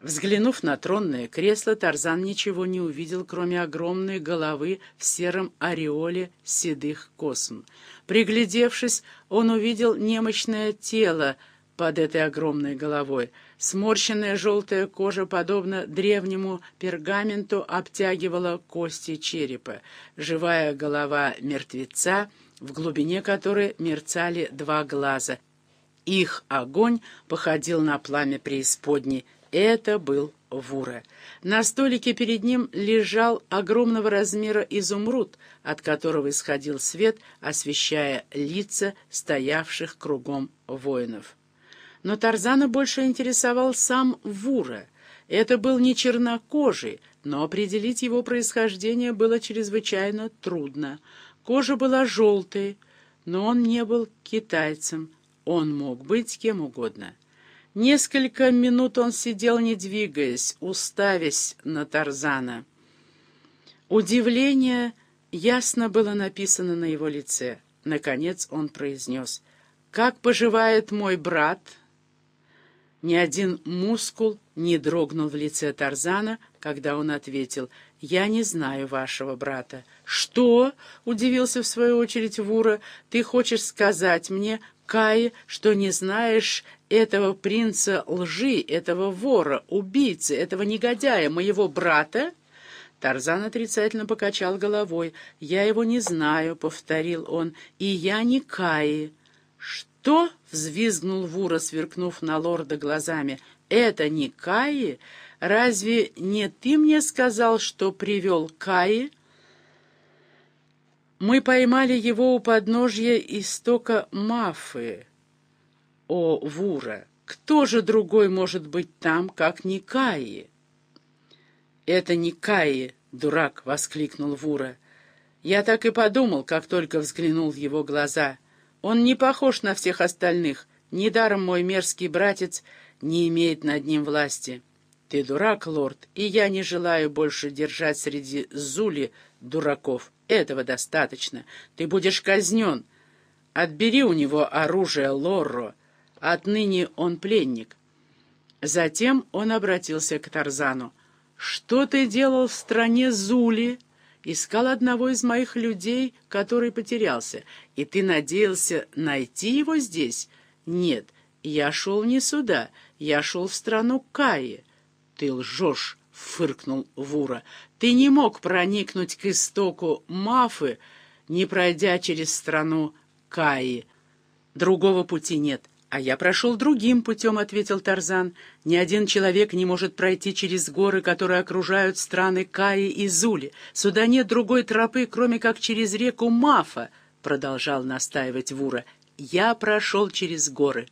Взглянув на тронное кресло, Тарзан ничего не увидел, кроме огромной головы в сером ореоле седых косм. Приглядевшись, он увидел немощное тело под этой огромной головой. Сморщенная желтая кожа, подобно древнему пергаменту, обтягивала кости черепа. Живая голова мертвеца, в глубине которой мерцали два глаза. Их огонь походил на пламя преисподней, это был Вура. На столике перед ним лежал огромного размера изумруд, от которого исходил свет, освещая лица стоявших кругом воинов. Но Тарзана больше интересовал сам Вура. Это был не чернокожий, но определить его происхождение было чрезвычайно трудно. Кожа была желтой, но он не был китайцем, он мог быть кем угодно. Несколько минут он сидел, не двигаясь, уставясь на Тарзана. Удивление ясно было написано на его лице. Наконец он произнес, «Как поживает мой брат?» Ни один мускул не дрогнул в лице Тарзана, когда он ответил, «Я не знаю вашего брата». «Что?» — удивился в свою очередь Вура. «Ты хочешь сказать мне, Кай, что не знаешь этого принца лжи, этого вора, убийцы, этого негодяя, моего брата?» Тарзан отрицательно покачал головой. «Я его не знаю», — повторил он, — «и я не Каи». «Что?» — взвизгнул Вура, сверкнув на лорда глазами. «Это не Каи? Разве не ты мне сказал, что привел Каи?» «Мы поймали его у подножья истока Мафы». «О, Вура, кто же другой может быть там, как не Каи?» «Это не Каи, дурак!» — воскликнул Вура. «Я так и подумал, как только взглянул в его глаза». Он не похож на всех остальных. Недаром мой мерзкий братец не имеет над ним власти. Ты дурак, лорд, и я не желаю больше держать среди Зули дураков. Этого достаточно. Ты будешь казнен. Отбери у него оружие, Лорро. Отныне он пленник. Затем он обратился к Тарзану. «Что ты делал в стране Зули?» Искал одного из моих людей, который потерялся, и ты надеялся найти его здесь? Нет, я шел не сюда, я шел в страну Каи. Ты лжешь, — фыркнул Вура. Ты не мог проникнуть к истоку Мафы, не пройдя через страну Каи. Другого пути нет. «А я прошел другим путем», — ответил Тарзан. «Ни один человек не может пройти через горы, которые окружают страны Каи и Зули. Сюда нет другой тропы, кроме как через реку Мафа», — продолжал настаивать Вура. «Я прошел через горы».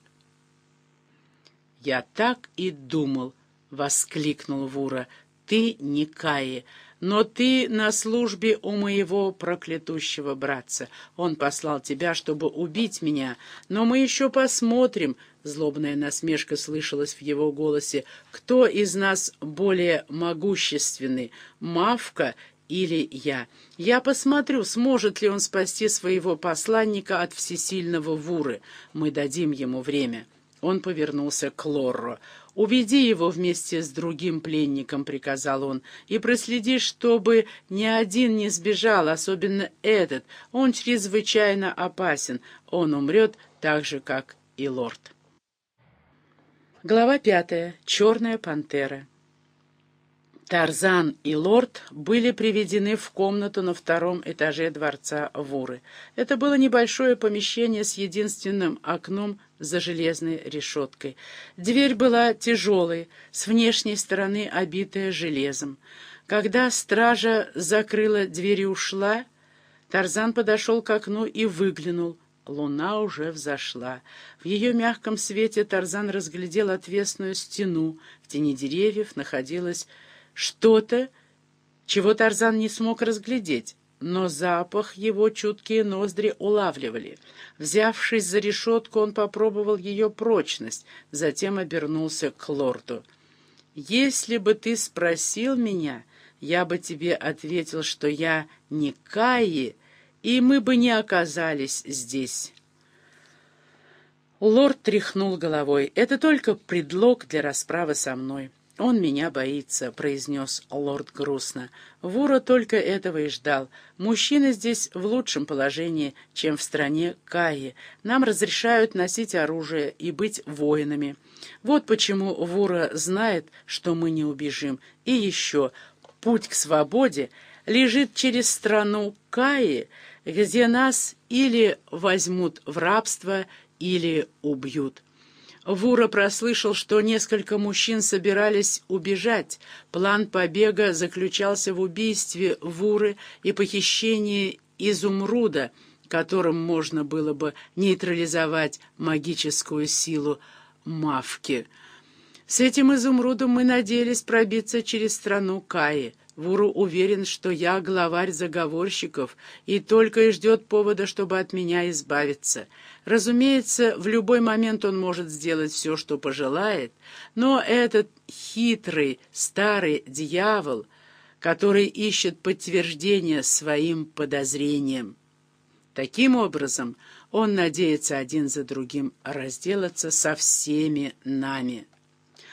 «Я так и думал», — воскликнул Вура. «Ты не Каи». Но ты на службе у моего проклятущего братца. Он послал тебя, чтобы убить меня. Но мы еще посмотрим, — злобная насмешка слышалась в его голосе, — кто из нас более могущественный, Мавка или я. Я посмотрю, сможет ли он спасти своего посланника от всесильного Вуры. Мы дадим ему время». Он повернулся к Лорро. «Уведи его вместе с другим пленником», — приказал он, — «и проследи, чтобы ни один не сбежал, особенно этот. Он чрезвычайно опасен. Он умрет так же, как и лорд». Глава пятая. Черная пантера. Тарзан и лорд были приведены в комнату на втором этаже дворца Вуры. Это было небольшое помещение с единственным окном за железной решеткой. Дверь была тяжелой, с внешней стороны обитая железом. Когда стража закрыла дверь и ушла, Тарзан подошел к окну и выглянул. Луна уже взошла. В ее мягком свете Тарзан разглядел отвесную стену. В тени деревьев находилась что-то, чего Тарзан не смог разглядеть, но запах его чуткие ноздри улавливали. Взявшись за решетку, он попробовал ее прочность, затем обернулся к лорду. «Если бы ты спросил меня, я бы тебе ответил, что я не Каи, и мы бы не оказались здесь». Лорд тряхнул головой. «Это только предлог для расправы со мной. «Он меня боится», — произнес лорд грустно. Вура только этого и ждал. «Мужчины здесь в лучшем положении, чем в стране Каи. Нам разрешают носить оружие и быть воинами. Вот почему Вура знает, что мы не убежим. И еще, путь к свободе лежит через страну Каи, где нас или возьмут в рабство, или убьют. Вура прослышал, что несколько мужчин собирались убежать. План побега заключался в убийстве Вуры и похищении изумруда, которым можно было бы нейтрализовать магическую силу Мавки. С этим изумрудом мы надеялись пробиться через страну Каи. Вуру уверен, что я главарь заговорщиков и только и ждет повода, чтобы от меня избавиться. Разумеется, в любой момент он может сделать все, что пожелает, но этот хитрый старый дьявол, который ищет подтверждение своим подозрениям. Таким образом, он надеется один за другим разделаться со всеми нами.